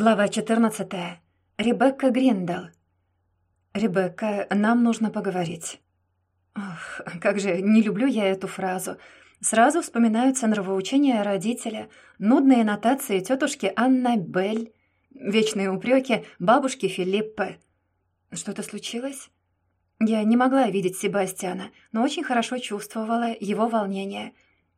Глава 14. Ребекка Гриндал. «Ребекка, нам нужно поговорить». Ох, как же не люблю я эту фразу. Сразу вспоминаются нравоучения родителя, нудные нотации тетушки Анна Белль, вечные упреки бабушки Филиппы. Что-то случилось? Я не могла видеть Себастьяна, но очень хорошо чувствовала его волнение.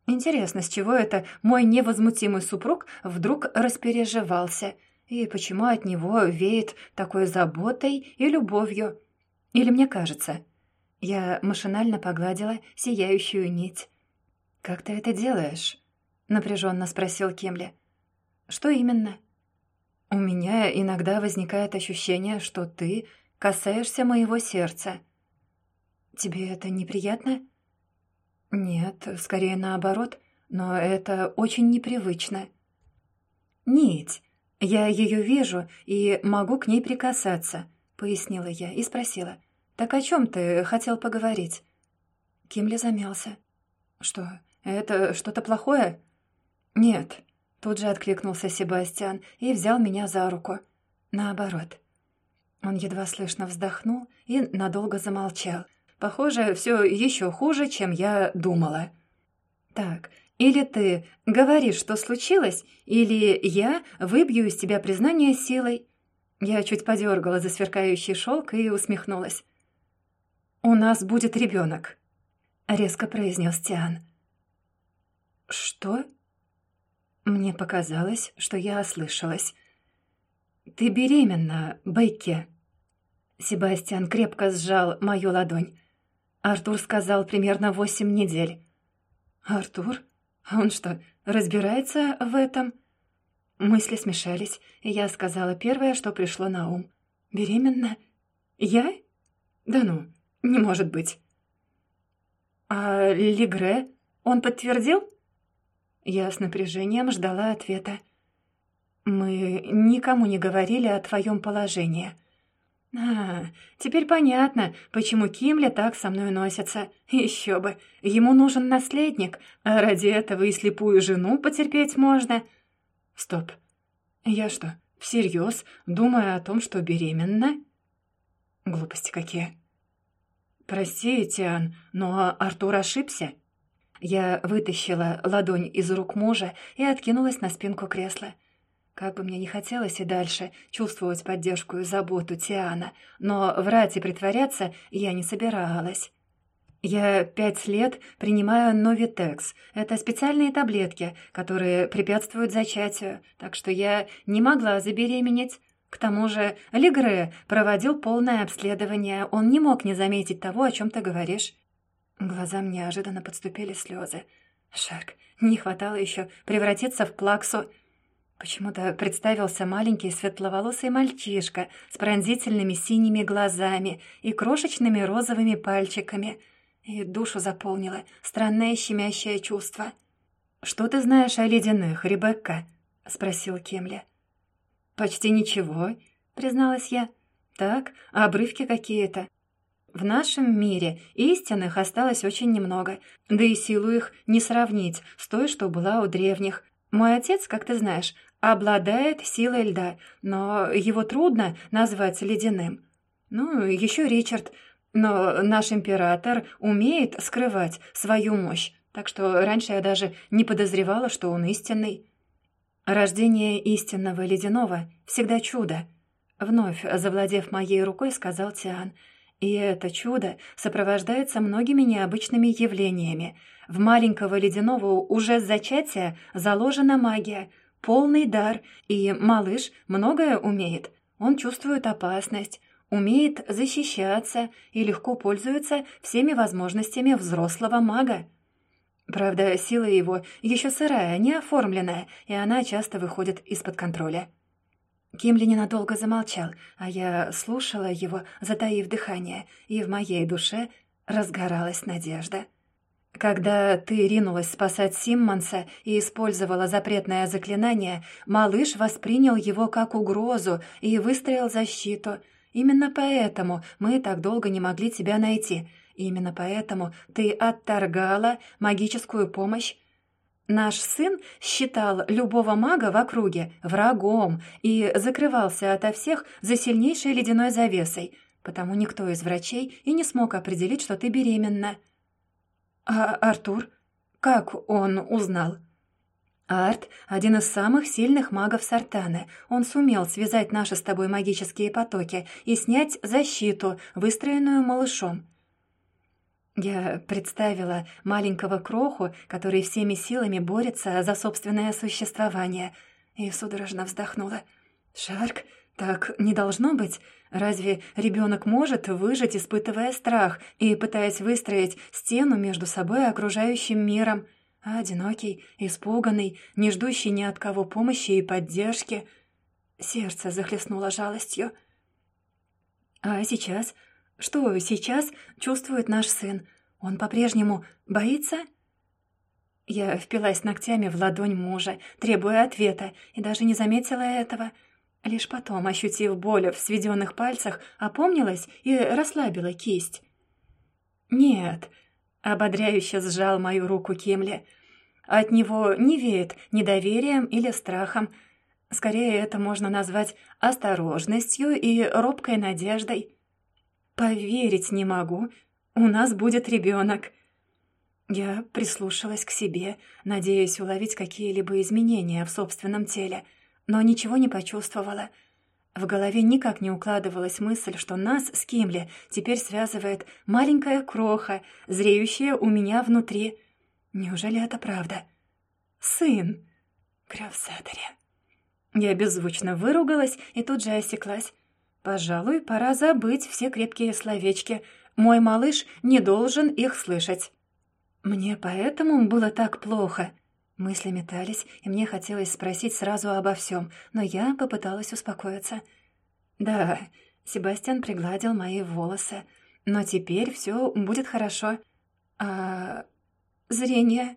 Интересно, с чего это мой невозмутимый супруг вдруг распереживался — и почему от него веет такой заботой и любовью? Или мне кажется? Я машинально погладила сияющую нить. «Как ты это делаешь?» — напряженно спросил Кемли. «Что именно?» «У меня иногда возникает ощущение, что ты касаешься моего сердца». «Тебе это неприятно?» «Нет, скорее наоборот, но это очень непривычно». «Нить, «Я ее вижу и могу к ней прикасаться», — пояснила я и спросила. «Так о чем ты хотел поговорить?» Кимли замялся. «Что, это что-то плохое?» «Нет», — тут же откликнулся Себастьян и взял меня за руку. «Наоборот». Он едва слышно вздохнул и надолго замолчал. Похоже, все еще хуже, чем я думала. «Так, или ты говоришь, что случилось, или я выбью из тебя признание силой». Я чуть подергала за сверкающий шелк и усмехнулась. «У нас будет ребенок», — резко произнес Тиан. «Что?» Мне показалось, что я ослышалась. «Ты беременна, Бейке». Себастьян крепко сжал мою ладонь. Артур сказал примерно восемь недель. «Артур?» А он что, разбирается в этом?» Мысли смешались, и я сказала первое, что пришло на ум. «Беременна? Я? Да ну, не может быть». «А Легре? Он подтвердил?» Я с напряжением ждала ответа. «Мы никому не говорили о твоем положении. «А, теперь понятно, почему Кимля так со мной носится. Еще бы, ему нужен наследник, а ради этого и слепую жену потерпеть можно». «Стоп, я что, всерьез думаю о том, что беременна?» «Глупости какие». «Прости, Тиан, но Артур ошибся». Я вытащила ладонь из рук мужа и откинулась на спинку кресла. Как бы мне не хотелось и дальше чувствовать поддержку и заботу Тиана, но врать и притворяться я не собиралась. Я пять лет принимаю Новитекс. Это специальные таблетки, которые препятствуют зачатию, так что я не могла забеременеть. К тому же Легре проводил полное обследование, он не мог не заметить того, о чем ты говоришь. Глазам неожиданно подступили слезы. Шарк, не хватало еще превратиться в плаксу. Почему-то представился маленький светловолосый мальчишка с пронзительными синими глазами и крошечными розовыми пальчиками. И душу заполнило странное щемящее чувство. «Что ты знаешь о ледяных, Ребекка?» — спросил Кемля. «Почти ничего», — призналась я. «Так, обрывки какие-то. В нашем мире истинных осталось очень немного, да и силу их не сравнить с той, что была у древних. Мой отец, как ты знаешь, обладает силой льда, но его трудно назвать ледяным. Ну, еще Ричард. Но наш император умеет скрывать свою мощь, так что раньше я даже не подозревала, что он истинный. Рождение истинного ледяного всегда чудо. Вновь завладев моей рукой, сказал Тиан. И это чудо сопровождается многими необычными явлениями. В маленького ледяного уже с зачатия заложена магия — полный дар, и малыш многое умеет. Он чувствует опасность, умеет защищаться и легко пользуется всеми возможностями взрослого мага. Правда, сила его еще сырая, не оформленная, и она часто выходит из-под контроля. Кимли ненадолго замолчал, а я слушала его, затаив дыхание, и в моей душе разгоралась надежда. Когда ты ринулась спасать Симмонса и использовала запретное заклинание, малыш воспринял его как угрозу и выстроил защиту. Именно поэтому мы так долго не могли тебя найти. Именно поэтому ты отторгала магическую помощь. Наш сын считал любого мага в округе врагом и закрывался ото всех за сильнейшей ледяной завесой, потому никто из врачей и не смог определить, что ты беременна. А Артур? Как он узнал? Арт — один из самых сильных магов Сартаны. Он сумел связать наши с тобой магические потоки и снять защиту, выстроенную малышом. Я представила маленького кроху, который всеми силами борется за собственное существование, и судорожно вздохнула. «Шарк, так не должно быть. Разве ребенок может выжить, испытывая страх и пытаясь выстроить стену между собой и окружающим миром?» одинокий, испуганный, не ждущий ни от кого помощи и поддержки. Сердце захлестнуло жалостью. А сейчас? Что сейчас чувствует наш сын? Он по-прежнему боится? Я впилась ногтями в ладонь мужа, требуя ответа, и даже не заметила этого. Лишь потом, ощутив боль в сведенных пальцах, опомнилась и расслабила кисть. «Нет», Ободряюще сжал мою руку Кимли. От него не веет недоверием или страхом. Скорее, это можно назвать осторожностью и робкой надеждой. «Поверить не могу. У нас будет ребенок». Я прислушалась к себе, надеясь уловить какие-либо изменения в собственном теле, но ничего не почувствовала — в голове никак не укладывалась мысль, что нас с Кимли теперь связывает маленькая кроха, зреющая у меня внутри. Неужели это правда? Сын! Крёвсаторе. Я беззвучно выругалась и тут же осеклась. Пожалуй, пора забыть все крепкие словечки. Мой малыш не должен их слышать. Мне поэтому было так плохо. Мысли метались, и мне хотелось спросить сразу обо всем, но я попыталась успокоиться. «Да», — Себастьян пригладил мои волосы, «но теперь все будет хорошо. А зрение?»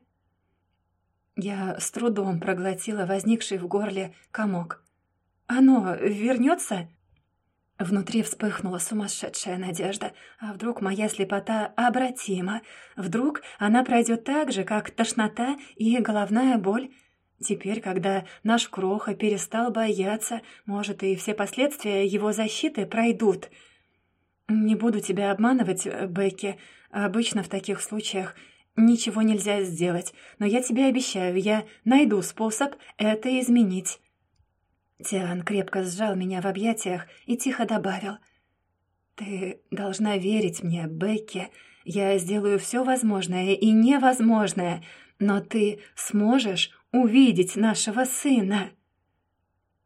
Я с трудом проглотила возникший в горле комок. «Оно вернется? Внутри вспыхнула сумасшедшая надежда. А вдруг моя слепота обратима? Вдруг она пройдет так же, как тошнота и головная боль? Теперь, когда наш Кроха перестал бояться, может, и все последствия его защиты пройдут. Не буду тебя обманывать, Бекки. Обычно в таких случаях ничего нельзя сделать, но я тебе обещаю, я найду способ это изменить. Тиан крепко сжал меня в объятиях и тихо добавил. «Ты должна верить мне, Бекки. Я сделаю все возможное и невозможное, но ты сможешь увидеть нашего сына».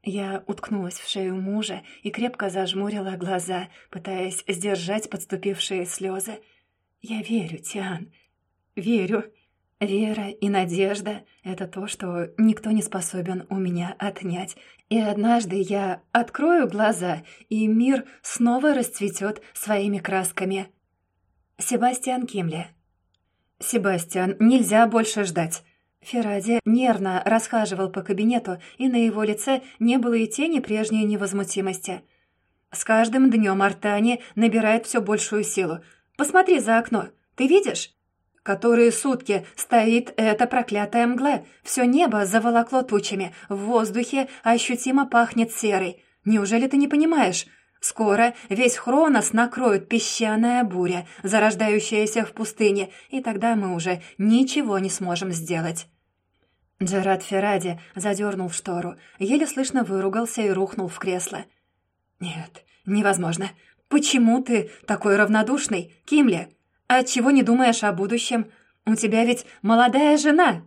Я уткнулась в шею мужа и крепко зажмурила глаза, пытаясь сдержать подступившие слезы. «Я верю, Тиан, верю Вера и надежда — это то, что никто не способен у меня отнять. И однажды я открою глаза, и мир снова расцветет своими красками. Себастьян Кимли. «Себастьян, нельзя больше ждать!» Феради нервно расхаживал по кабинету, и на его лице не было и тени прежней невозмутимости. «С каждым днем Артани набирает все большую силу. Посмотри за окно. Ты видишь?» Которые сутки стоит эта проклятая мгла. Все небо заволокло тучами, в воздухе ощутимо пахнет серой. Неужели ты не понимаешь? Скоро весь Хронос накроет песчаная буря, зарождающаяся в пустыне, и тогда мы уже ничего не сможем сделать». Джерад Ферради задернул штору, еле слышно выругался и рухнул в кресло. «Нет, невозможно. Почему ты такой равнодушный, Кимли?» А чего не думаешь о будущем? У тебя ведь молодая жена!»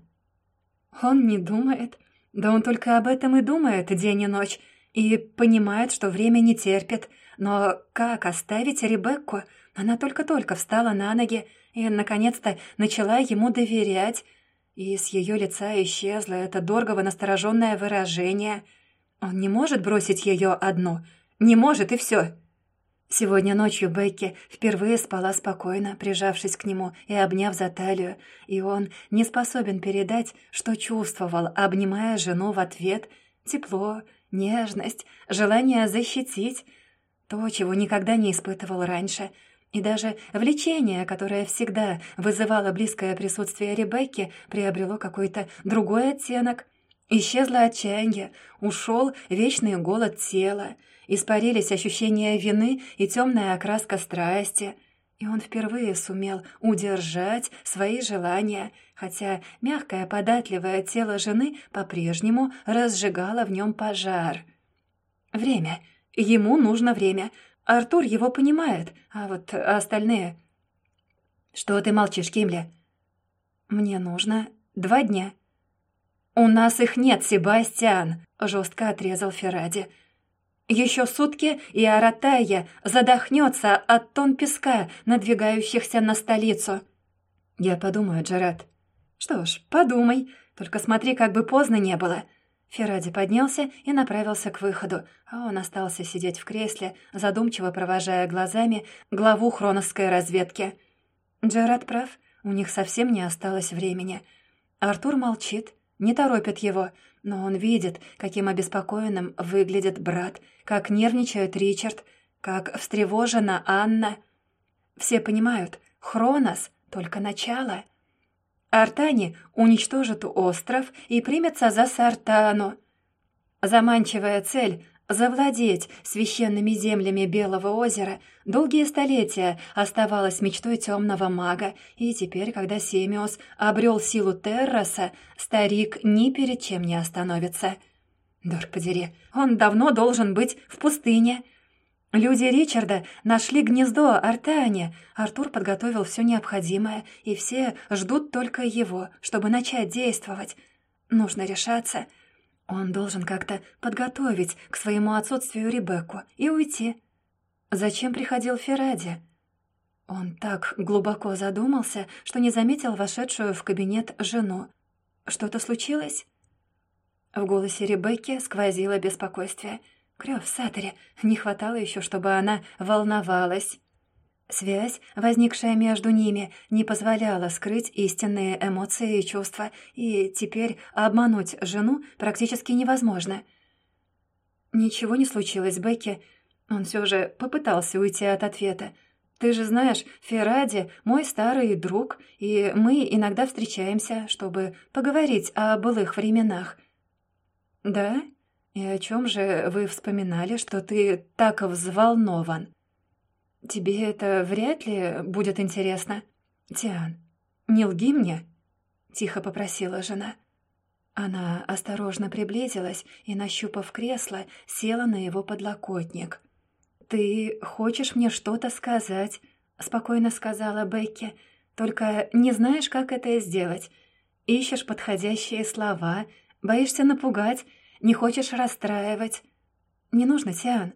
Он не думает. Да он только об этом и думает день и ночь. И понимает, что время не терпит. Но как оставить Ребекку? Она только-только встала на ноги и, наконец-то, начала ему доверять. И с ее лица исчезло это дорого настороженное выражение. Он не может бросить ее одну. Не может, и все. Сегодня ночью Бекки впервые спала спокойно, прижавшись к нему и обняв за талию, и он не способен передать, что чувствовал, обнимая жену в ответ. Тепло, нежность, желание защитить. То, чего никогда не испытывал раньше. И даже влечение, которое всегда вызывало близкое присутствие Ребекки, приобрело какой-то другой оттенок. Исчезло отчаяние, ушел вечный голод тела, испарились ощущения вины и темная окраска страсти. И он впервые сумел удержать свои желания, хотя мягкое податливое тело жены по-прежнему разжигало в нем пожар. Время. Ему нужно время — Артур его понимает, а вот остальные... «Что ты молчишь, Кимли?» «Мне нужно два дня». «У нас их нет, Себастьян», — жестко отрезал Ферради. «Еще сутки, и Аратая задохнется от тон песка, надвигающихся на столицу». «Я подумаю, Джаред». «Что ж, подумай, только смотри, как бы поздно не было». Ферради поднялся и направился к выходу, а он остался сидеть в кресле, задумчиво провожая глазами главу хроновской разведки. Джерард прав, у них совсем не осталось времени. Артур молчит, не торопит его, но он видит, каким обеспокоенным выглядит брат, как нервничает Ричард, как встревожена Анна. Все понимают, Хронос — только начало — Артани уничтожит остров и примется за Сартану. Заманчивая цель — завладеть священными землями Белого озера — долгие столетия оставалась мечтой темного мага, и теперь, когда Семиос обрел силу Терраса, старик ни перед чем не остановится. Дорг подери, он давно должен быть в пустыне — Люди Ричарда нашли гнездо Артане. Артур подготовил все необходимое, и все ждут только его, чтобы начать действовать. Нужно решаться. Он должен как-то подготовить к своему отсутствию Ребекку и уйти. Зачем приходил Ферради? Он так глубоко задумался, что не заметил вошедшую в кабинет жену. Что-то случилось? В голосе Ребекки сквозило беспокойствие — Крёв в Саторе. Не хватало еще, чтобы она волновалась. Связь, возникшая между ними, не позволяла скрыть истинные эмоции и чувства, и теперь обмануть жену практически невозможно. «Ничего не случилось, Бекки». Он все же попытался уйти от ответа. «Ты же знаешь, Ферради — мой старый друг, и мы иногда встречаемся, чтобы поговорить о былых временах». «Да?» «И о чем же вы вспоминали, что ты так взволнован?» «Тебе это вряд ли будет интересно?» «Тиан, не лги мне», — тихо попросила жена. Она осторожно приблизилась и, нащупав кресло, села на его подлокотник. «Ты хочешь мне что-то сказать?» — спокойно сказала Бекки. «Только не знаешь, как это сделать. Ищешь подходящие слова, боишься напугать, не хочешь расстраивать. Не нужно, Тиан.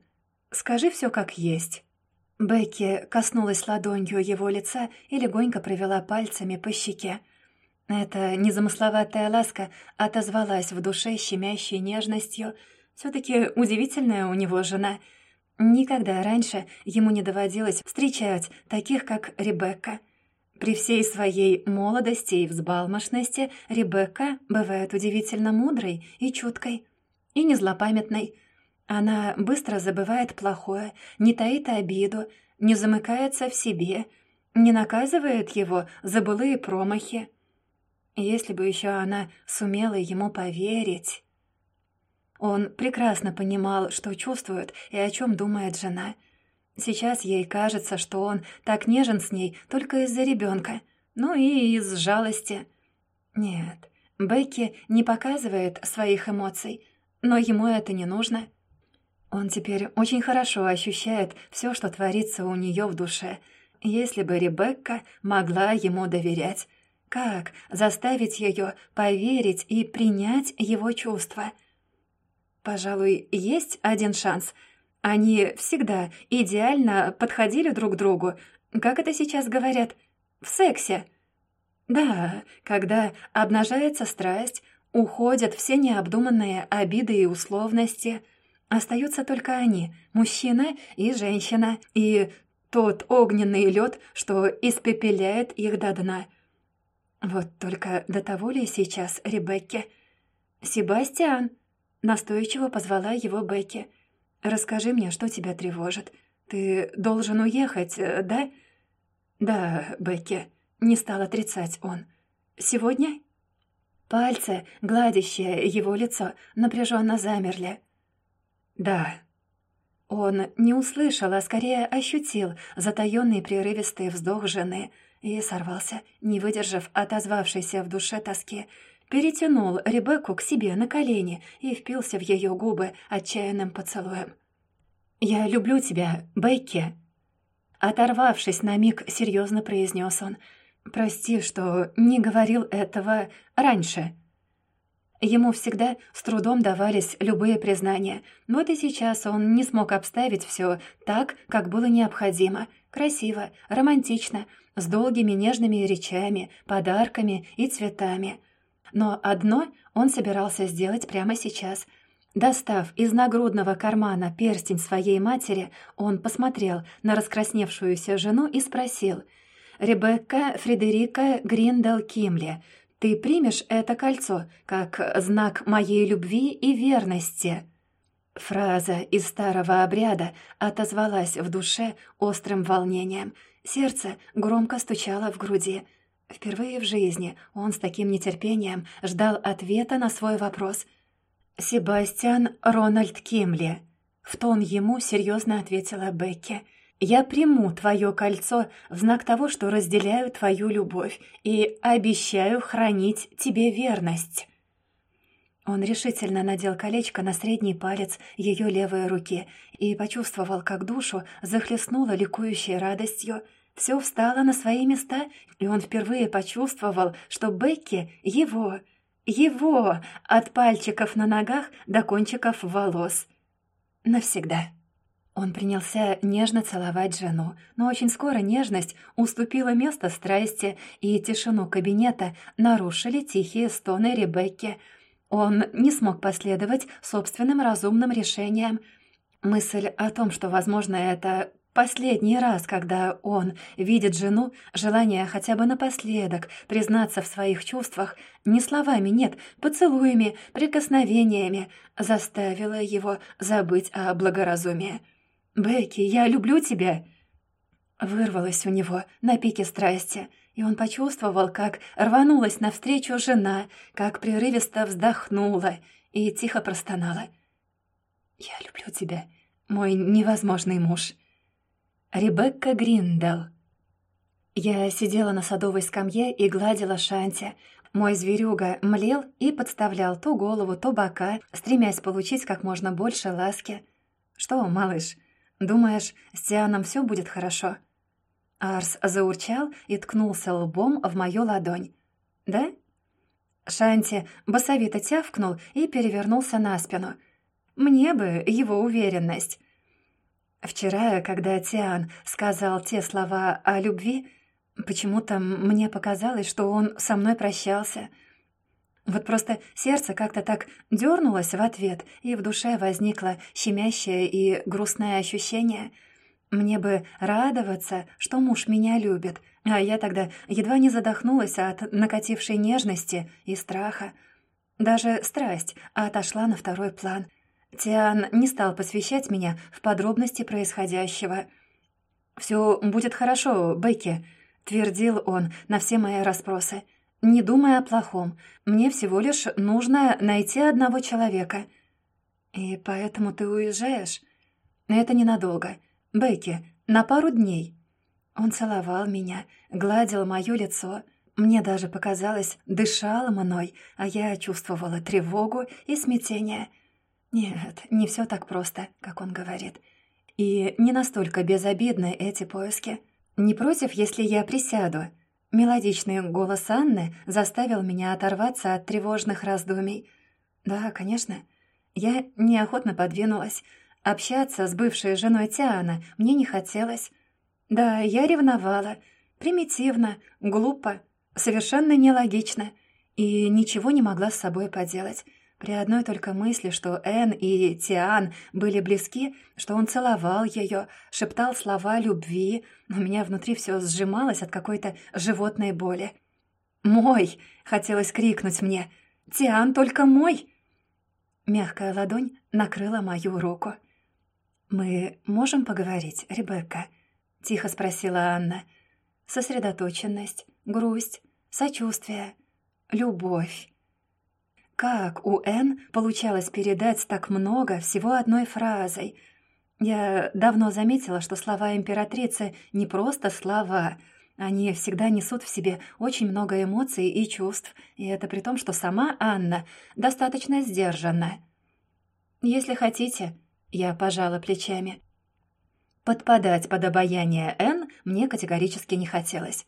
Скажи все как есть». Бекки коснулась ладонью его лица и легонько провела пальцами по щеке. Эта незамысловатая ласка отозвалась в душе щемящей нежностью. все таки удивительная у него жена. Никогда раньше ему не доводилось встречать таких, как Ребекка. При всей своей молодости и взбалмошности Ребекка бывает удивительно мудрой и чуткой и не злопамятной. Она быстро забывает плохое, не таит обиду, не замыкается в себе, не наказывает его за былые промахи. Если бы еще она сумела ему поверить... Он прекрасно понимал, что чувствует и о чем думает жена. Сейчас ей кажется, что он так нежен с ней только из-за ребенка, ну и из жалости. Нет, Бекки не показывает своих эмоций, но ему это не нужно. Он теперь очень хорошо ощущает все, что творится у нее в душе. Если бы Ребекка могла ему доверять, как заставить ее поверить и принять его чувства? Пожалуй, есть один шанс. Они всегда идеально подходили друг другу. Как это сейчас говорят? В сексе. Да, когда обнажается страсть, Уходят все необдуманные обиды и условности. Остаются только они, мужчина и женщина, и тот огненный лед, что испепеляет их до дна. Вот только до того ли сейчас Ребекке? «Себастьян!» — настойчиво позвала его Бекки. «Расскажи мне, что тебя тревожит. Ты должен уехать, да? «Да, Бекки», — не стал отрицать он. «Сегодня?» Пальцы, гладящие его лицо, напряженно замерли. «Да». Он не услышал, а скорее ощутил затаённый прерывистый вздох жены и сорвался, не выдержав отозвавшейся в душе тоски, перетянул Ребекку к себе на колени и впился в ее губы отчаянным поцелуем. «Я люблю тебя, Бекки!» Оторвавшись на миг, серьезно произнес он. «Прости, что не говорил этого раньше». Ему всегда с трудом давались любые признания. Вот и сейчас он не смог обставить все так, как было необходимо. Красиво, романтично, с долгими нежными речами, подарками и цветами. Но одно он собирался сделать прямо сейчас. Достав из нагрудного кармана перстень своей матери, он посмотрел на раскрасневшуюся жену и спросил «Ребекка Фредерика Гриндел Кимли, ты примешь это кольцо как знак моей любви и верности?» Фраза из старого обряда отозвалась в душе острым волнением. Сердце громко стучало в груди. Впервые в жизни он с таким нетерпением ждал ответа на свой вопрос. «Себастьян Рональд Кимли», — в тон ему серьезно ответила Бекки. «Я приму твое кольцо в знак того, что разделяю твою любовь и обещаю хранить тебе верность». Он решительно надел колечко на средний палец ее левой руки и почувствовал, как душу захлестнуло ликующей радостью — все встало на свои места, и он впервые почувствовал, что Бекки — его, его, от пальчиков на ногах до кончиков волос. Навсегда. Он принялся нежно целовать жену, но очень скоро нежность уступила место страсти, и тишину кабинета нарушили тихие стоны Ребекки. Он не смог последовать собственным разумным решениям. Мысль о том, что, возможно, это Последний раз, когда он видит жену, желание хотя бы напоследок признаться в своих чувствах, не словами, нет, поцелуями, прикосновениями, заставило его забыть о благоразумии. «Бекки, я люблю тебя!» Вырвалось у него на пике страсти, и он почувствовал, как рванулась навстречу жена, как прерывисто вздохнула и тихо простонала. «Я люблю тебя, мой невозможный муж!» Ребекка Гриндел. Я сидела на садовой скамье и гладила Шанти. Мой зверюга млел и подставлял то голову, то бока, стремясь получить как можно больше ласки. «Что, малыш, думаешь, с Тианом все будет хорошо?» Арс заурчал и ткнулся лбом в мою ладонь. «Да?» Шанти басовито тявкнул и перевернулся на спину. «Мне бы его уверенность». Вчера, когда Тиан сказал те слова о любви, почему-то мне показалось, что он со мной прощался. Вот просто сердце как-то так дернулось в ответ, и в душе возникло щемящее и грустное ощущение. Мне бы радоваться, что муж меня любит, а я тогда едва не задохнулась от накатившей нежности и страха. Даже страсть отошла на второй план — Тиан не стал посвящать меня в подробности происходящего. «Все будет хорошо, Бекки», — твердил он на все мои расспросы. «Не думай о плохом. Мне всего лишь нужно найти одного человека». «И поэтому ты уезжаешь?» «Это ненадолго. Бекки, на пару дней». Он целовал меня, гладил мое лицо. Мне даже показалось, дышал мной, а я чувствовала тревогу и смятение — нет, не все так просто, как он говорит. И не настолько безобидны эти поиски. Не против, если я присяду? Мелодичный голос Анны заставил меня оторваться от тревожных раздумий. Да, конечно. Я неохотно подвинулась. Общаться с бывшей женой Тиана мне не хотелось. Да, я ревновала. Примитивно, глупо, совершенно нелогично. И ничего не могла с собой поделать. При одной только мысли, что Энн и Тиан были близки, что он целовал ее, шептал слова любви, у меня внутри все сжималось от какой-то животной боли. «Мой!» — хотелось крикнуть мне. «Тиан только мой!» Мягкая ладонь накрыла мою руку. «Мы можем поговорить, Ребекка?» — тихо спросила Анна. сосредоточенность, грусть, сочувствие, любовь. Как у Н получалось передать так много всего одной фразой? Я давно заметила, что слова императрицы не просто слова. Они всегда несут в себе очень много эмоций и чувств, и это при том, что сама Анна достаточно сдержанна. «Если хотите», — я пожала плечами. Подпадать под обаяние Н мне категорически не хотелось.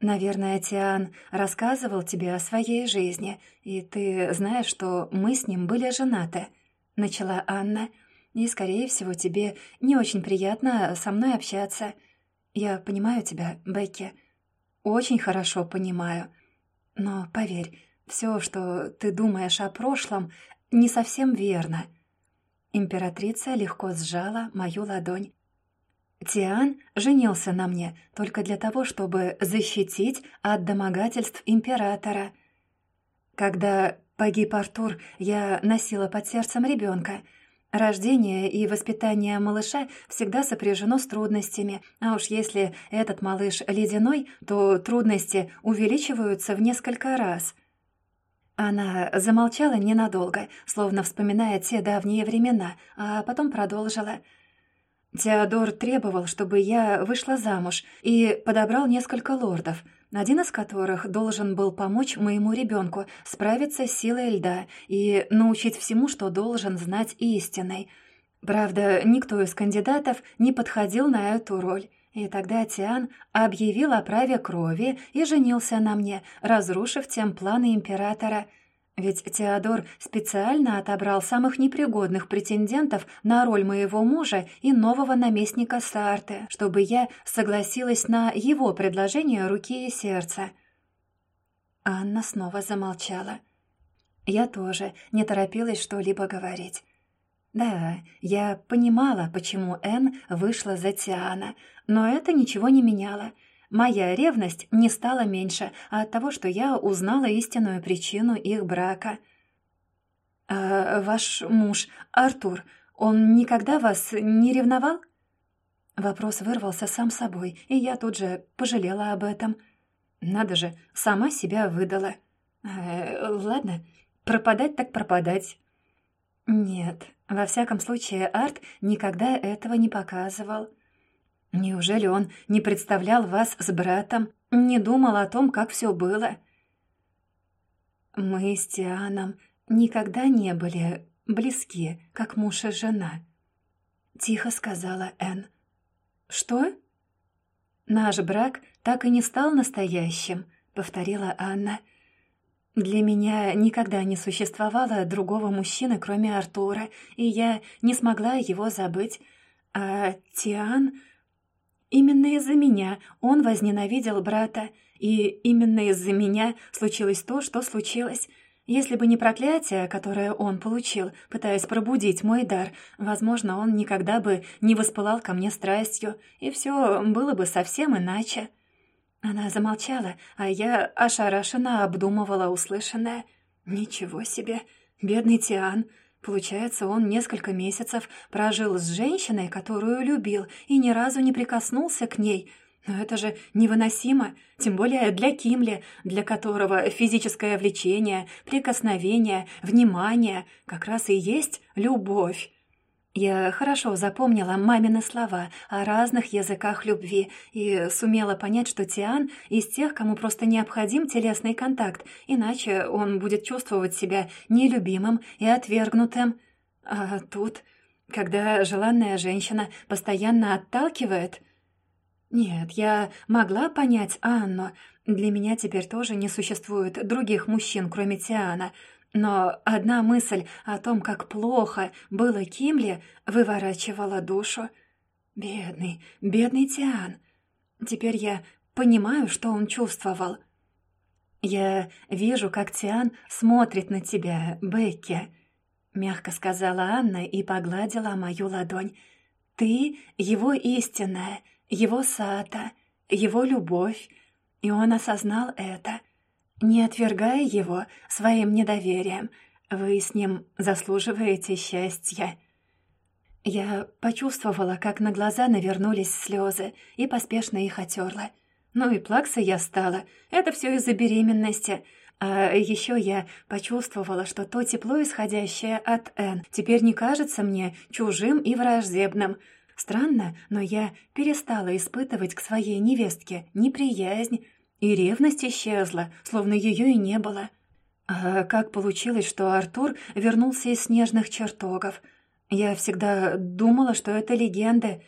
«Наверное, Тиан рассказывал тебе о своей жизни, и ты знаешь, что мы с ним были женаты», — начала Анна. «И, скорее всего, тебе не очень приятно со мной общаться. Я понимаю тебя, Бекки, очень хорошо понимаю. Но поверь, все, что ты думаешь о прошлом, не совсем верно». Императрица легко сжала мою ладонь. Тиан женился на мне только для того, чтобы защитить от домогательств императора. Когда погиб Артур, я носила под сердцем ребенка. Рождение и воспитание малыша всегда сопряжено с трудностями, а уж если этот малыш ледяной, то трудности увеличиваются в несколько раз. Она замолчала ненадолго, словно вспоминая те давние времена, а потом продолжила — Теодор требовал, чтобы я вышла замуж, и подобрал несколько лордов, один из которых должен был помочь моему ребенку справиться с силой льда и научить всему, что должен знать истиной. Правда, никто из кандидатов не подходил на эту роль. И тогда Тиан объявил о праве крови и женился на мне, разрушив тем планы императора — ведь Теодор специально отобрал самых непригодных претендентов на роль моего мужа и нового наместника Сарты, чтобы я согласилась на его предложение руки и сердца. Анна снова замолчала. Я тоже не торопилась что-либо говорить. Да, я понимала, почему Энн вышла за Тиана, но это ничего не меняло — Моя ревность не стала меньше от того, что я узнала истинную причину их брака. «А ваш муж, Артур, он никогда вас не ревновал?» Вопрос вырвался сам собой, и я тут же пожалела об этом. Надо же, сама себя выдала. Э, ладно, пропадать так пропадать. Нет, во всяком случае, Арт никогда этого не показывал. Неужели он не представлял вас с братом, не думал о том, как все было? Мы с Тианом никогда не были близки, как муж и жена. Тихо сказала Энн. Что? Наш брак так и не стал настоящим, повторила Анна. Для меня никогда не существовало другого мужчины, кроме Артура, и я не смогла его забыть. А Тиан... Именно из-за меня он возненавидел брата, и именно из-за меня случилось то, что случилось. Если бы не проклятие, которое он получил, пытаясь пробудить мой дар, возможно, он никогда бы не воспылал ко мне страстью, и все было бы совсем иначе. Она замолчала, а я ошарашенно обдумывала услышанное. «Ничего себе! Бедный Тиан!» Получается, он несколько месяцев прожил с женщиной, которую любил, и ни разу не прикоснулся к ней. Но это же невыносимо, тем более для Кимли, для которого физическое влечение, прикосновение, внимание как раз и есть любовь. Я хорошо запомнила мамины слова о разных языках любви и сумела понять, что Тиан из тех, кому просто необходим телесный контакт, иначе он будет чувствовать себя нелюбимым и отвергнутым. А тут, когда желанная женщина постоянно отталкивает... Нет, я могла понять Анну. Для меня теперь тоже не существует других мужчин, кроме Тиана — но одна мысль о том, как плохо было Кимли, выворачивала душу. Бедный, бедный Тиан. Теперь я понимаю, что он чувствовал. «Я вижу, как Тиан смотрит на тебя, Бекки», — мягко сказала Анна и погладила мою ладонь. «Ты — его истинная, его сата, его любовь, и он осознал это. Не отвергая его своим недоверием, вы с ним заслуживаете счастья». Я почувствовала, как на глаза навернулись слезы, и поспешно их отерла. Ну и плакса я стала. Это все из-за беременности. А еще я почувствовала, что то тепло, исходящее от Н, теперь не кажется мне чужим и враждебным. Странно, но я перестала испытывать к своей невестке неприязнь, и ревность исчезла, словно ее и не было. А как получилось, что Артур вернулся из снежных чертогов — я всегда думала, что это легенды.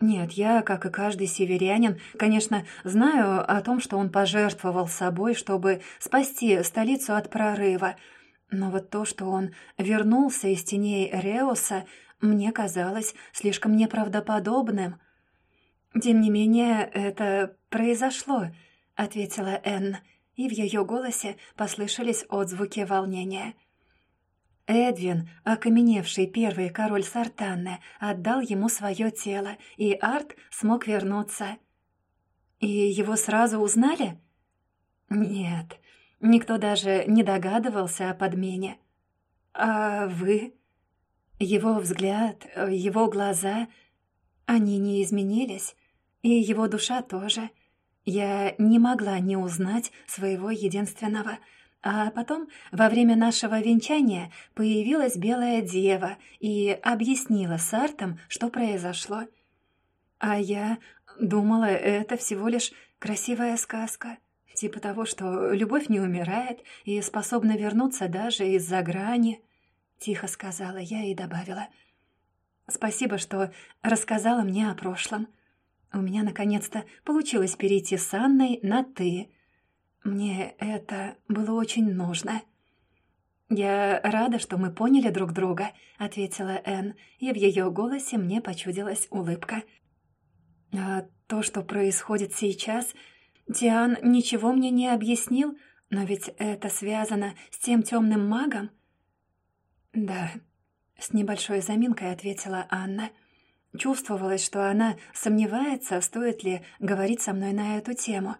Нет, я, как и каждый северянин, конечно, знаю о том, что он пожертвовал собой, чтобы спасти столицу от прорыва. Но вот то, что он вернулся из теней Реуса, мне казалось слишком неправдоподобным. «Тем не менее, это произошло», — ответила Энн, и в ее голосе послышались отзвуки волнения. Эдвин, окаменевший первый король Сартанны, отдал ему свое тело, и Арт смог вернуться. И его сразу узнали? Нет, никто даже не догадывался о подмене. А вы? Его взгляд, его глаза, они не изменились, и его душа тоже. Я не могла не узнать своего единственного — а потом, во время нашего венчания, появилась белая дева и объяснила с Артом, что произошло. А я думала, это всего лишь красивая сказка. Типа того, что любовь не умирает и способна вернуться даже из-за грани. Тихо сказала я и добавила. Спасибо, что рассказала мне о прошлом. У меня наконец-то получилось перейти с Анной на «ты». Мне это было очень нужно. «Я рада, что мы поняли друг друга», — ответила Энн, и в ее голосе мне почудилась улыбка. «А то, что происходит сейчас, Диан ничего мне не объяснил, но ведь это связано с тем темным магом?» «Да», — с небольшой заминкой ответила Анна. Чувствовалось, что она сомневается, стоит ли говорить со мной на эту тему.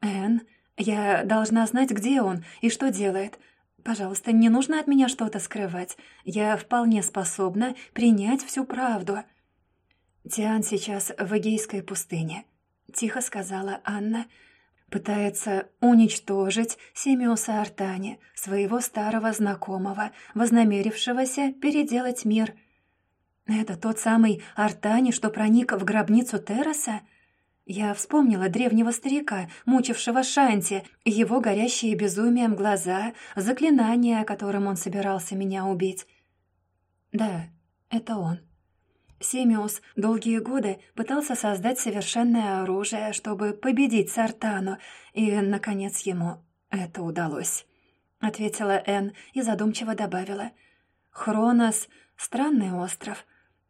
«Энн, я должна знать, где он и что делает. Пожалуйста, не нужно от меня что-то скрывать. Я вполне способна принять всю правду». «Тиан сейчас в Эгейской пустыне», — тихо сказала Анна. «Пытается уничтожить Семиуса Артани, своего старого знакомого, вознамерившегося переделать мир». «Это тот самый Артани, что проник в гробницу Терраса?» Я вспомнила древнего старика, мучившего Шанти, его горящие безумием глаза, заклинание, которым он собирался меня убить. Да, это он. Семиус долгие годы пытался создать совершенное оружие, чтобы победить Сартану, и, наконец, ему это удалось. Ответила Энн и задумчиво добавила. Хронос — странный остров.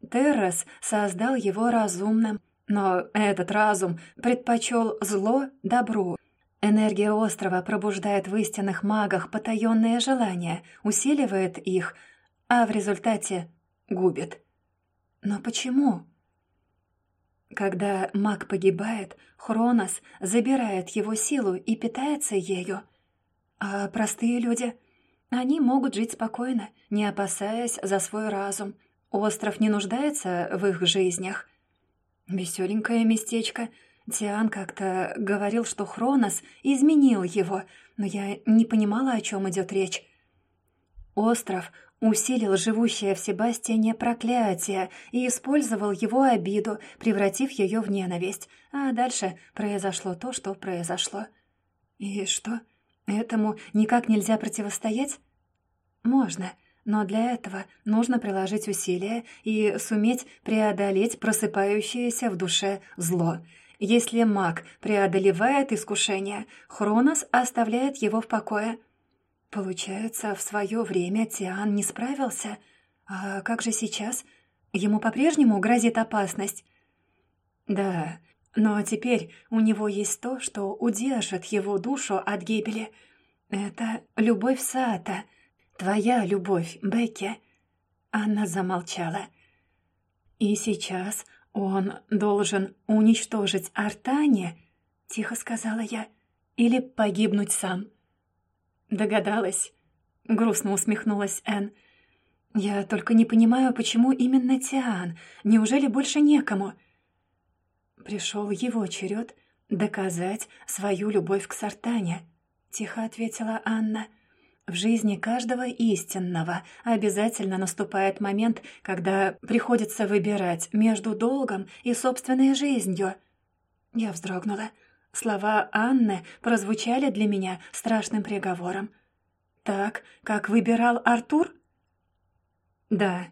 Террас создал его разумным, но этот разум предпочел зло добру. Энергия острова пробуждает в истинных магах потаенные желания, усиливает их, а в результате губит. Но почему? Когда маг погибает, Хронос забирает его силу и питается ею. А простые люди, они могут жить спокойно, не опасаясь за свой разум. Остров не нуждается в их жизнях. Веселенькое местечко. Тиан как-то говорил, что Хронос изменил его, но я не понимала, о чем идет речь. Остров усилил живущее в Себастьяне проклятие и использовал его обиду, превратив ее в ненависть. А дальше произошло то, что произошло. И что? Этому никак нельзя противостоять? Можно. Но для этого нужно приложить усилия и суметь преодолеть просыпающееся в душе зло. Если маг преодолевает искушение, Хронос оставляет его в покое. Получается, в свое время Тиан не справился. А как же сейчас? Ему по-прежнему грозит опасность? Да, но теперь у него есть то, что удержит его душу от гибели. Это любовь Саата — твоя любовь, Бекки». Она замолчала. «И сейчас он должен уничтожить Артане?» — тихо сказала я. «Или погибнуть сам?» «Догадалась?» — грустно усмехнулась Энн. «Я только не понимаю, почему именно Тиан? Неужели больше некому?» Пришел его черед доказать свою любовь к Сартане, тихо ответила Анна. В жизни каждого истинного обязательно наступает момент, когда приходится выбирать между долгом и собственной жизнью. Я вздрогнула. Слова Анны прозвучали для меня страшным приговором. «Так, как выбирал Артур?» «Да,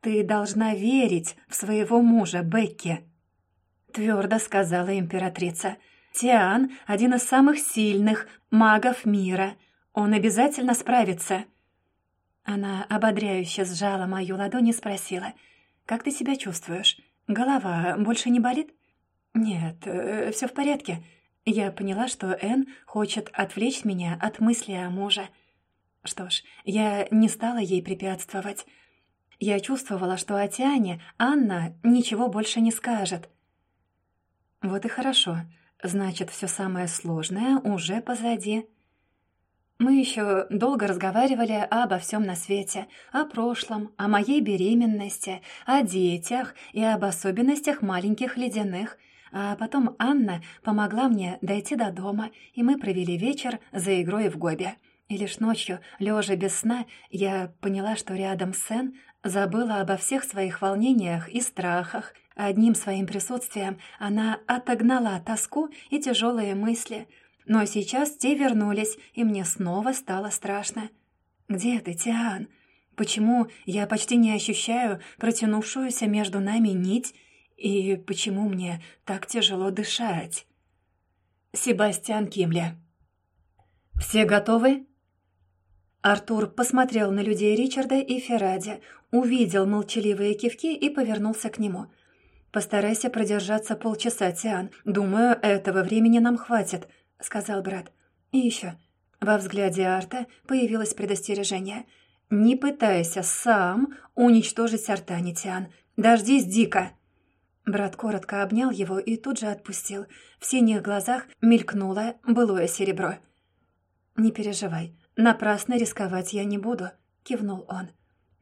ты должна верить в своего мужа, Бекки», — твердо сказала императрица. «Тиан — один из самых сильных магов мира. Он обязательно справится». Она ободряюще сжала мою ладонь и спросила. «Как ты себя чувствуешь? Голова больше не болит?» «Нет, э, все в порядке. Я поняла, что Энн хочет отвлечь меня от мысли о муже. Что ж, я не стала ей препятствовать. Я чувствовала, что о Тиане Анна ничего больше не скажет. Вот и хорошо. Значит, все самое сложное уже позади. Мы еще долго разговаривали обо всем на свете, о прошлом, о моей беременности, о детях и об особенностях маленьких ледяных — а потом Анна помогла мне дойти до дома, и мы провели вечер за игрой в гобе. И лишь ночью, лежа без сна, я поняла, что рядом с Сэн забыла обо всех своих волнениях и страхах. Одним своим присутствием она отогнала тоску и тяжелые мысли. Но сейчас те вернулись, и мне снова стало страшно. «Где ты, Тиан? Почему я почти не ощущаю протянувшуюся между нами нить и почему мне так тяжело дышать? Себастьян Кимли. «Все готовы?» Артур посмотрел на людей Ричарда и Ферради, увидел молчаливые кивки и повернулся к нему. «Постарайся продержаться полчаса, Тиан. Думаю, этого времени нам хватит», — сказал брат. «И еще». Во взгляде Арта появилось предостережение. «Не пытайся сам уничтожить Артани, Тиан. Дождись дико». Брат коротко обнял его и тут же отпустил. В синих глазах мелькнуло былое серебро. «Не переживай, напрасно рисковать я не буду», — кивнул он.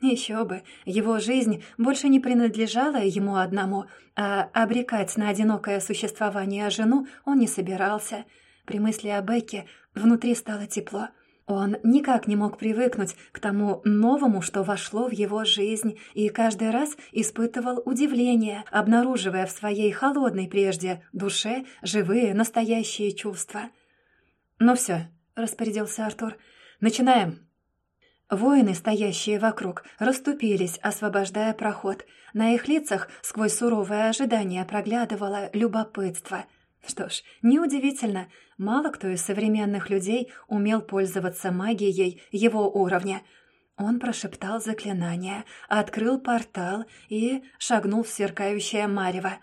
Еще бы, его жизнь больше не принадлежала ему одному, а обрекать на одинокое существование жену он не собирался. При мысли о Бекке внутри стало тепло — он никак не мог привыкнуть к тому новому, что вошло в его жизнь, и каждый раз испытывал удивление, обнаруживая в своей холодной прежде душе живые, настоящие чувства. «Ну все», — распорядился Артур, — «начинаем». Воины, стоящие вокруг, расступились, освобождая проход. На их лицах сквозь суровое ожидание проглядывало любопытство — что ж, неудивительно, мало кто из современных людей умел пользоваться магией его уровня. Он прошептал заклинание, открыл портал и шагнул в сверкающее марево.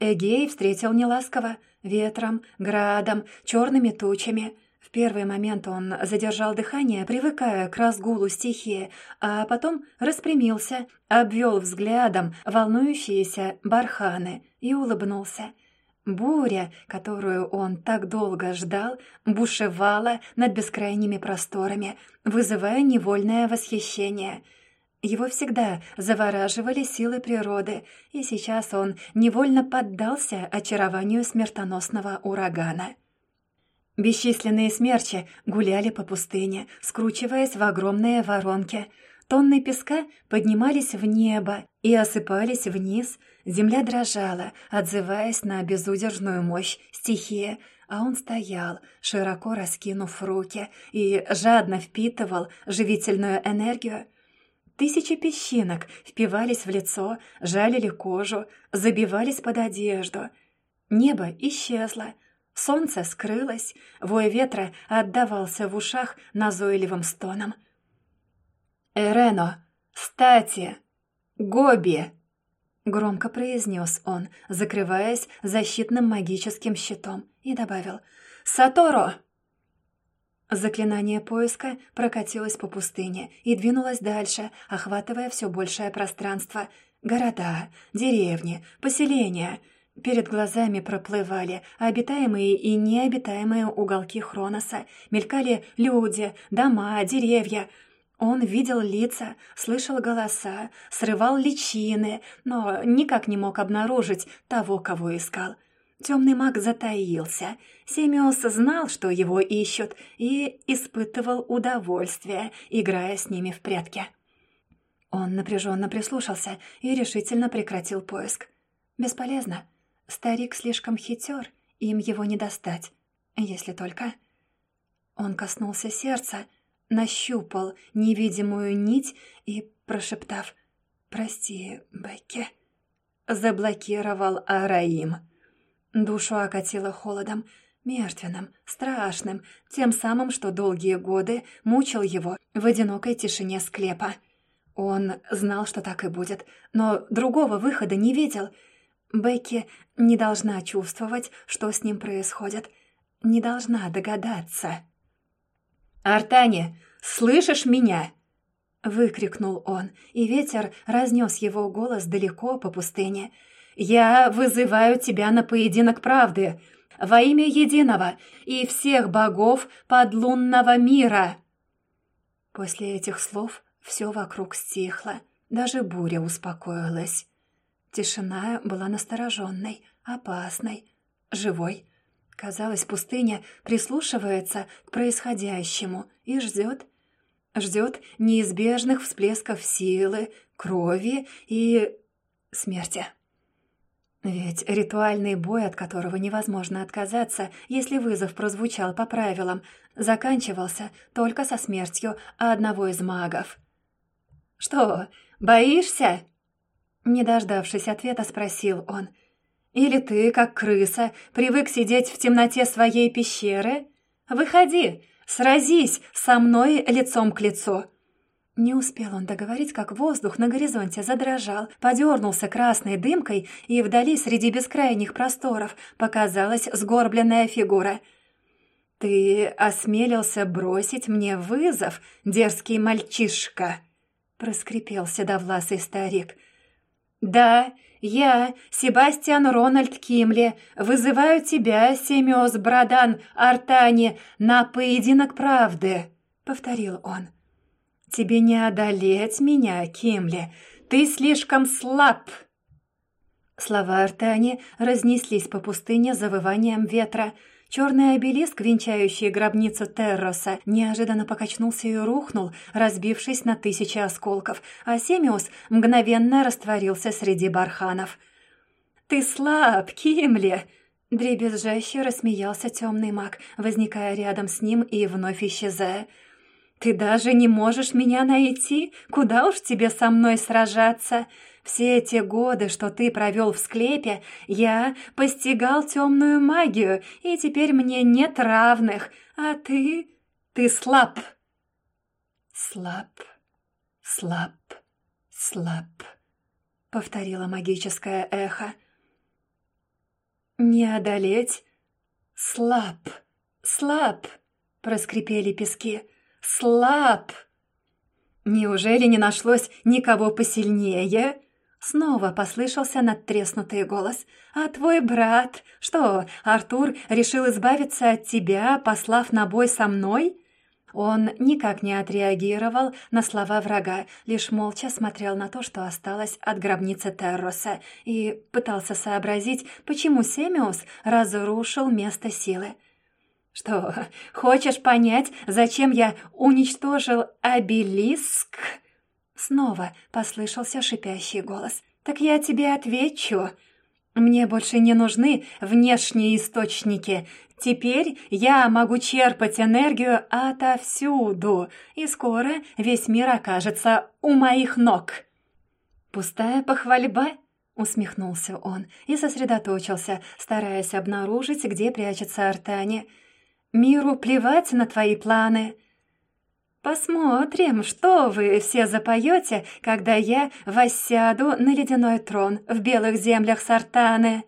Эгей встретил неласково, ветром, градом, черными тучами. В первый момент он задержал дыхание, привыкая к разгулу стихии, а потом распрямился, обвел взглядом волнующиеся барханы и улыбнулся — Буря, которую он так долго ждал, бушевала над бескрайними просторами, вызывая невольное восхищение. Его всегда завораживали силы природы, и сейчас он невольно поддался очарованию смертоносного урагана. Бесчисленные смерчи гуляли по пустыне, скручиваясь в огромные воронки — Тонны песка поднимались в небо и осыпались вниз. Земля дрожала, отзываясь на безудержную мощь стихии, а он стоял, широко раскинув руки, и жадно впитывал живительную энергию. Тысячи песчинок впивались в лицо, жалили кожу, забивались под одежду. Небо исчезло, солнце скрылось, вой ветра отдавался в ушах назойливым стоном — «Эрено! Стати! Гоби!» — громко произнес он, закрываясь защитным магическим щитом, и добавил «Саторо!» Заклинание поиска прокатилось по пустыне и двинулось дальше, охватывая все большее пространство. Города, деревни, поселения. Перед глазами проплывали обитаемые и необитаемые уголки Хроноса. Мелькали люди, дома, деревья — Он видел лица, слышал голоса, срывал личины, но никак не мог обнаружить того, кого искал. Темный маг затаился. Семиос знал, что его ищут, и испытывал удовольствие, играя с ними в прятки. Он напряженно прислушался и решительно прекратил поиск. Бесполезно. Старик слишком хитер, им его не достать. Если только... Он коснулся сердца, нащупал невидимую нить и, прошептав «Прости, Бекки», заблокировал Араим. Душу окатило холодом, мертвенным, страшным, тем самым, что долгие годы мучил его в одинокой тишине склепа. Он знал, что так и будет, но другого выхода не видел. Бекки не должна чувствовать, что с ним происходит, не должна догадаться. «Артане, слышишь меня?» Выкрикнул он, и ветер разнес его голос далеко по пустыне. «Я вызываю тебя на поединок правды во имя единого и всех богов подлунного мира!» После этих слов все вокруг стихло, даже буря успокоилась. Тишина была настороженной, опасной, живой. Казалось, пустыня прислушивается к происходящему и ждет. Ждет неизбежных всплесков силы, крови и смерти. Ведь ритуальный бой, от которого невозможно отказаться, если вызов прозвучал по правилам, заканчивался только со смертью одного из магов. «Что, боишься?» Не дождавшись ответа, спросил он – или ты, как крыса, привык сидеть в темноте своей пещеры? Выходи, сразись со мной лицом к лицу!» Не успел он договорить, как воздух на горизонте задрожал, подернулся красной дымкой, и вдали среди бескрайних просторов показалась сгорбленная фигура. «Ты осмелился бросить мне вызов, дерзкий мальчишка!» — проскрипел седовласый старик. «Да, я, Себастьян Рональд Кимли, вызываю тебя, Семёс Брадан Артани, на поединок правды», — повторил он. «Тебе не одолеть меня, Кимли, ты слишком слаб». Слова Артани разнеслись по пустыне завыванием ветра — Черный обелиск, венчающий гробницу Терроса, неожиданно покачнулся и рухнул, разбившись на тысячи осколков, а Семиус мгновенно растворился среди барханов. «Ты слаб, Кимли!» Дребезжаще рассмеялся темный маг, возникая рядом с ним и вновь исчезая. «Ты даже не можешь меня найти? Куда уж тебе со мной сражаться? Все эти годы, что ты провел в склепе, я постигал темную магию, и теперь мне нет равных, а ты... ты слаб». «Слаб, слаб, слаб», — повторило магическое эхо. «Не одолеть? Слаб, слаб», — проскрипели пески. «Слаб!» «Неужели не нашлось никого посильнее?» Снова послышался надтреснутый голос. «А твой брат? Что, Артур решил избавиться от тебя, послав на бой со мной?» Он никак не отреагировал на слова врага, лишь молча смотрел на то, что осталось от гробницы Терроса, и пытался сообразить, почему Семиус разрушил место силы. «Что, хочешь понять, зачем я уничтожил обелиск?» Снова послышался шипящий голос. «Так я тебе отвечу. Мне больше не нужны внешние источники. Теперь я могу черпать энергию отовсюду, и скоро весь мир окажется у моих ног». «Пустая похвальба?» — усмехнулся он и сосредоточился, стараясь обнаружить, где прячется Артани. «Миру плевать на твои планы». «Посмотрим, что вы все запоете, когда я воссяду на ледяной трон в белых землях Сартаны.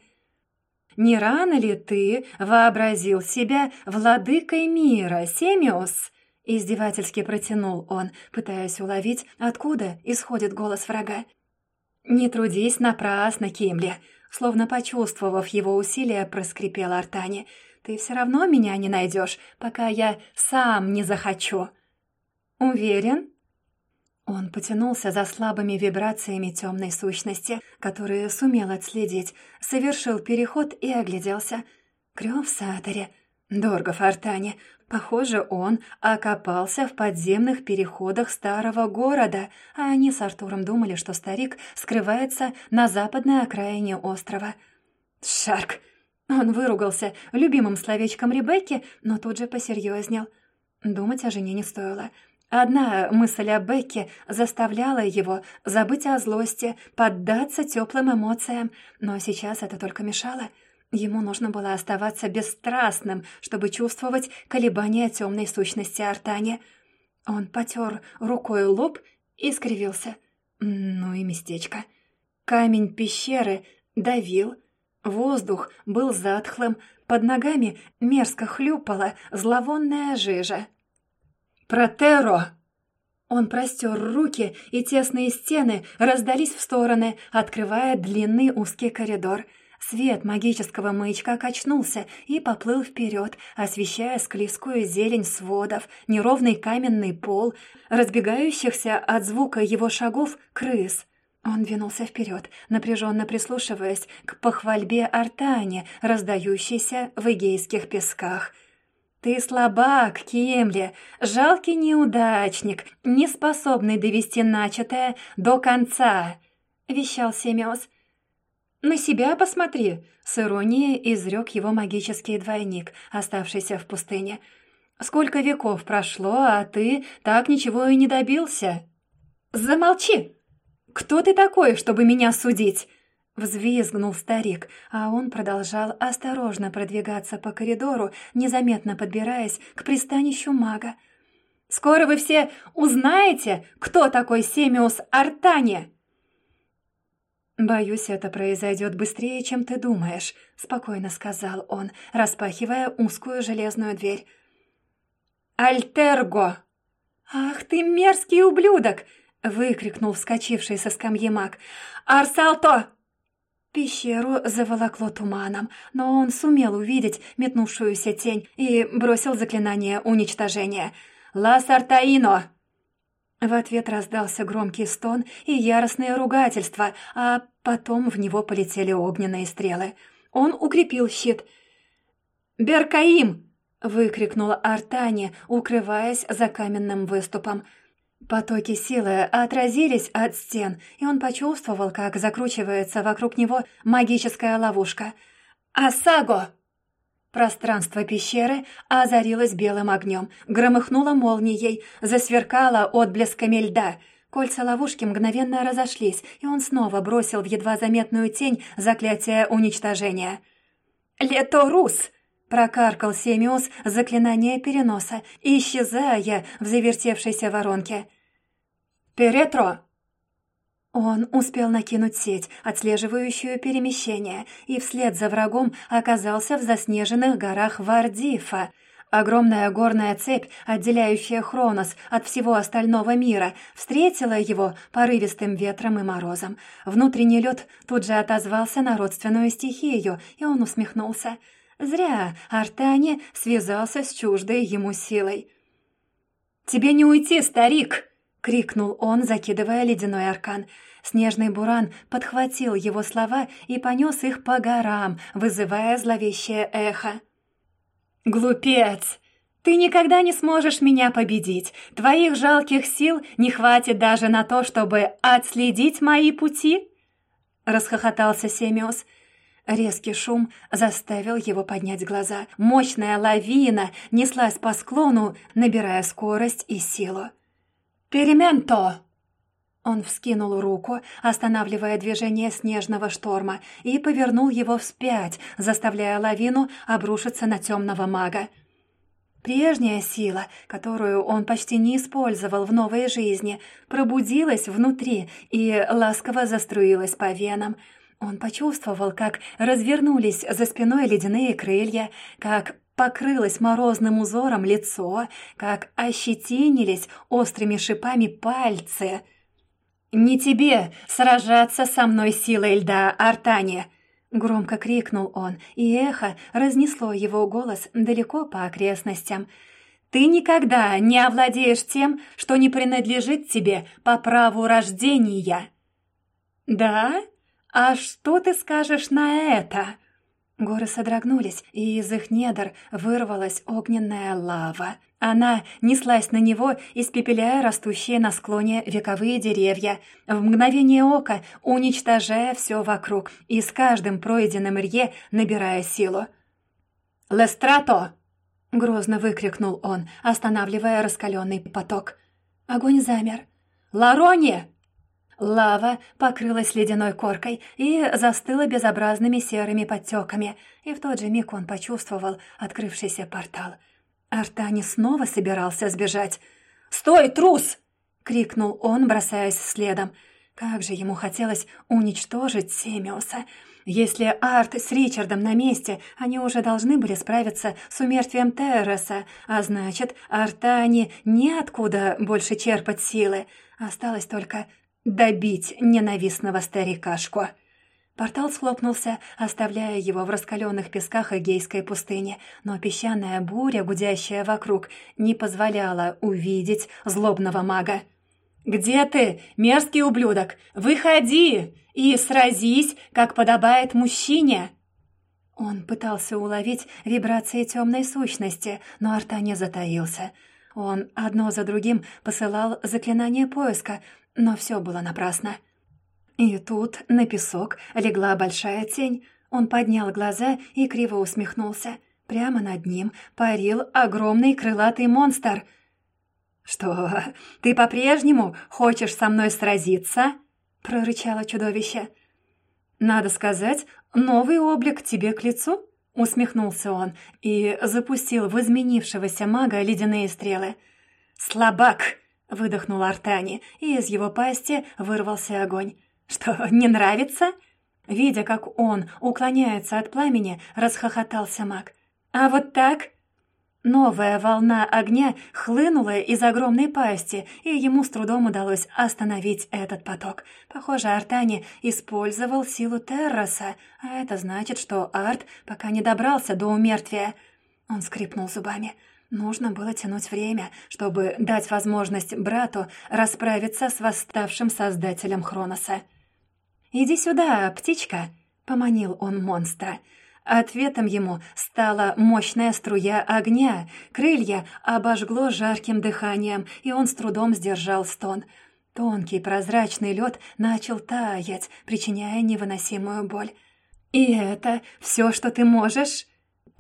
Не рано ли ты вообразил себя владыкой мира, Семиус?» Издевательски протянул он, пытаясь уловить, откуда исходит голос врага. «Не трудись напрасно, Кимли!» Словно почувствовав его усилия, проскрипел Артани. «Ты все равно меня не найдешь, пока я сам не захочу». «Уверен?» Он потянулся за слабыми вибрациями темной сущности, которые сумел отследить, совершил переход и огляделся. Крёв в Саторе. Дорого Фортане. Похоже, он окопался в подземных переходах старого города, а они с Артуром думали, что старик скрывается на западной окраине острова. «Шарк!» Он выругался любимым словечком Ребекки, но тут же посерьезнел. Думать о жене не стоило. Одна мысль о Бекке заставляла его забыть о злости, поддаться теплым эмоциям, но сейчас это только мешало. Ему нужно было оставаться бесстрастным, чтобы чувствовать колебания темной сущности Артани. Он потер рукой лоб и скривился. Ну и местечко. Камень пещеры давил, воздух был затхлым, под ногами мерзко хлюпала зловонная жижа. «Протеро!» Он простер руки, и тесные стены раздались в стороны, открывая длинный узкий коридор. Свет магического маячка качнулся и поплыл вперед, освещая склизкую зелень сводов, неровный каменный пол, разбегающихся от звука его шагов крыс. Он двинулся вперед, напряженно прислушиваясь к похвальбе Артане, раздающейся в Эгейских песках — «Ты слабак, Кемли, жалкий неудачник, не способный довести начатое до конца», — вещал Семёс. «На себя посмотри», — с иронией изрек его магический двойник, оставшийся в пустыне. «Сколько веков прошло, а ты так ничего и не добился». «Замолчи! Кто ты такой, чтобы меня судить?» Взвизгнул старик, а он продолжал осторожно продвигаться по коридору, незаметно подбираясь к пристанищу мага. «Скоро вы все узнаете, кто такой Семиус Артани!» «Боюсь, это произойдет быстрее, чем ты думаешь», — спокойно сказал он, распахивая узкую железную дверь. «Альтерго!» «Ах ты мерзкий ублюдок!» — выкрикнул вскочивший со скамьи маг. «Арсалто!» Пещеру заволокло туманом, но он сумел увидеть метнувшуюся тень и бросил заклинание уничтожения. «Ла Сартаино!» В ответ раздался громкий стон и яростное ругательство, а потом в него полетели огненные стрелы. Он укрепил щит. «Беркаим!» — выкрикнула Артани, укрываясь за каменным выступом — Потоки силы отразились от стен, и он почувствовал, как закручивается вокруг него магическая ловушка. «Асаго!» Пространство пещеры озарилось белым огнем, громыхнуло молнией, засверкало отблесками льда. Кольца ловушки мгновенно разошлись, и он снова бросил в едва заметную тень заклятие уничтожения. «Леторус!» Прокаркал Семиус заклинание переноса, исчезая в завертевшейся воронке. «Перетро!» Он успел накинуть сеть, отслеживающую перемещение, и вслед за врагом оказался в заснеженных горах Вардифа. Огромная горная цепь, отделяющая Хронос от всего остального мира, встретила его порывистым ветром и морозом. Внутренний лед тут же отозвался на родственную стихию, и он усмехнулся. Зря Артане связался с чуждой ему силой. «Тебе не уйти, старик!» — крикнул он, закидывая ледяной аркан. Снежный буран подхватил его слова и понес их по горам, вызывая зловещее эхо. «Глупец! Ты никогда не сможешь меня победить. Твоих жалких сил не хватит даже на то, чтобы отследить мои пути!» Расхохотался Семиос. Резкий шум заставил его поднять глаза. Мощная лавина неслась по склону, набирая скорость и силу. «Перементо!» Он вскинул руку, останавливая движение снежного шторма, и повернул его вспять, заставляя лавину обрушиться на темного мага. Прежняя сила, которую он почти не использовал в новой жизни, пробудилась внутри и ласково заструилась по венам. Он почувствовал, как развернулись за спиной ледяные крылья, как покрылось морозным узором лицо, как ощетинились острыми шипами пальцы. «Не тебе сражаться со мной силой льда, Артане!» Громко крикнул он, и эхо разнесло его голос далеко по окрестностям. Ты никогда не овладеешь тем, что не принадлежит тебе по праву рождения». «Да? А что ты скажешь на это?» Горы содрогнулись, и из их недр вырвалась огненная лава. Она неслась на него, испепеляя растущие на склоне вековые деревья, в мгновение ока уничтожая все вокруг и с каждым пройденным рье набирая силу. «Лестрато!» — грозно выкрикнул он, останавливая раскаленный поток. Огонь замер. «Лароне!» Лава покрылась ледяной коркой и застыла безобразными серыми подтеками, и в тот же миг он почувствовал открывшийся портал — Артани снова собирался сбежать. «Стой, трус!» — крикнул он, бросаясь следом. Как же ему хотелось уничтожить Семиуса. Если Арт с Ричардом на месте, они уже должны были справиться с умертвием Терраса, а значит, Артани неоткуда больше черпать силы. Осталось только добить ненавистного старикашку. Портал схлопнулся, оставляя его в раскаленных песках Эгейской пустыни, но песчаная буря, гудящая вокруг, не позволяла увидеть злобного мага. «Где ты, мерзкий ублюдок? Выходи и сразись, как подобает мужчине!» Он пытался уловить вибрации темной сущности, но арта не затаился. Он одно за другим посылал заклинание поиска, но все было напрасно. И тут на песок легла большая тень. Он поднял глаза и криво усмехнулся. Прямо над ним парил огромный крылатый монстр. «Что, ты по-прежнему хочешь со мной сразиться?» — прорычало чудовище. «Надо сказать, новый облик тебе к лицу?» — усмехнулся он и запустил в изменившегося мага ледяные стрелы. «Слабак!» — выдохнул Артани, и из его пасти вырвался огонь. «Что, не нравится?» Видя, как он уклоняется от пламени, расхохотался маг. «А вот так?» Новая волна огня хлынула из огромной пасти, и ему с трудом удалось остановить этот поток. Похоже, Артани использовал силу Терраса, а это значит, что Арт пока не добрался до умертвия. Он скрипнул зубами. Нужно было тянуть время, чтобы дать возможность брату расправиться с восставшим создателем Хроноса. «Иди сюда, птичка!» — поманил он монстра. Ответом ему стала мощная струя огня, крылья обожгло жарким дыханием, и он с трудом сдержал стон. Тонкий прозрачный лед начал таять, причиняя невыносимую боль. «И это все, что ты можешь?»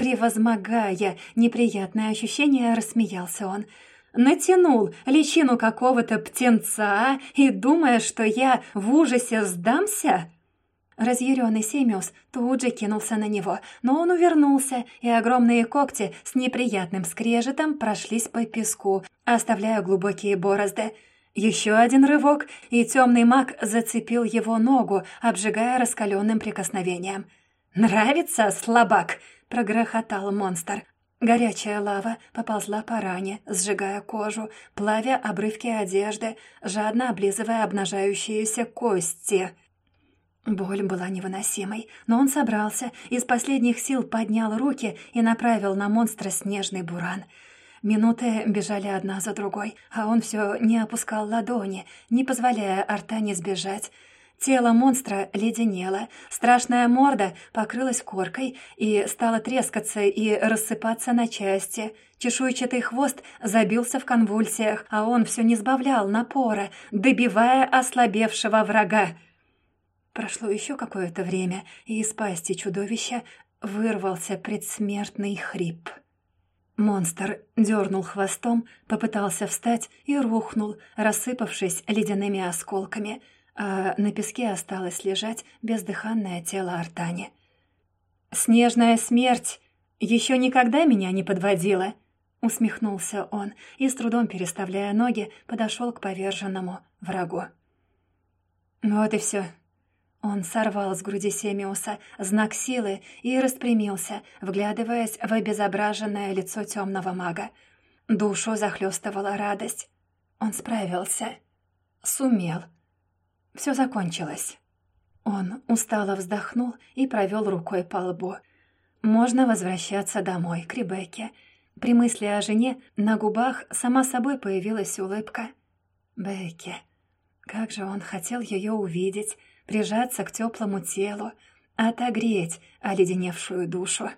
Превозмогая неприятное ощущение, рассмеялся он — натянул личину какого-то птенца и думая, что я в ужасе сдамся?» Разъяренный Семиус тут же кинулся на него, но он увернулся, и огромные когти с неприятным скрежетом прошлись по песку, оставляя глубокие борозды. Еще один рывок, и темный маг зацепил его ногу, обжигая раскаленным прикосновением. «Нравится, слабак?» — прогрохотал монстр. Горячая лава поползла по ране, сжигая кожу, плавя обрывки одежды, жадно облизывая обнажающиеся кости. Боль была невыносимой, но он собрался, из последних сил поднял руки и направил на монстра снежный буран. Минуты бежали одна за другой, а он все не опускал ладони, не позволяя Артане сбежать. Тело монстра леденело, страшная морда покрылась коркой и стала трескаться и рассыпаться на части. Чешуйчатый хвост забился в конвульсиях, а он все не сбавлял напора, добивая ослабевшего врага. Прошло еще какое-то время, и из пасти чудовища вырвался предсмертный хрип. Монстр дернул хвостом, попытался встать и рухнул, рассыпавшись ледяными осколками — а на песке осталось лежать бездыханное тело Артани. «Снежная смерть еще никогда меня не подводила», — усмехнулся он и, с трудом переставляя ноги, подошел к поверженному врагу. «Вот и все». Он сорвал с груди Семиуса знак силы и распрямился, вглядываясь в обезображенное лицо темного мага. Душу захлестывала радость. Он справился. Сумел. Все закончилось. Он устало вздохнул и провел рукой по лбу. Можно возвращаться домой, к Ребекке. При мысли о жене на губах сама собой появилась улыбка. Бекки. Как же он хотел ее увидеть, прижаться к теплому телу, отогреть оледеневшую душу.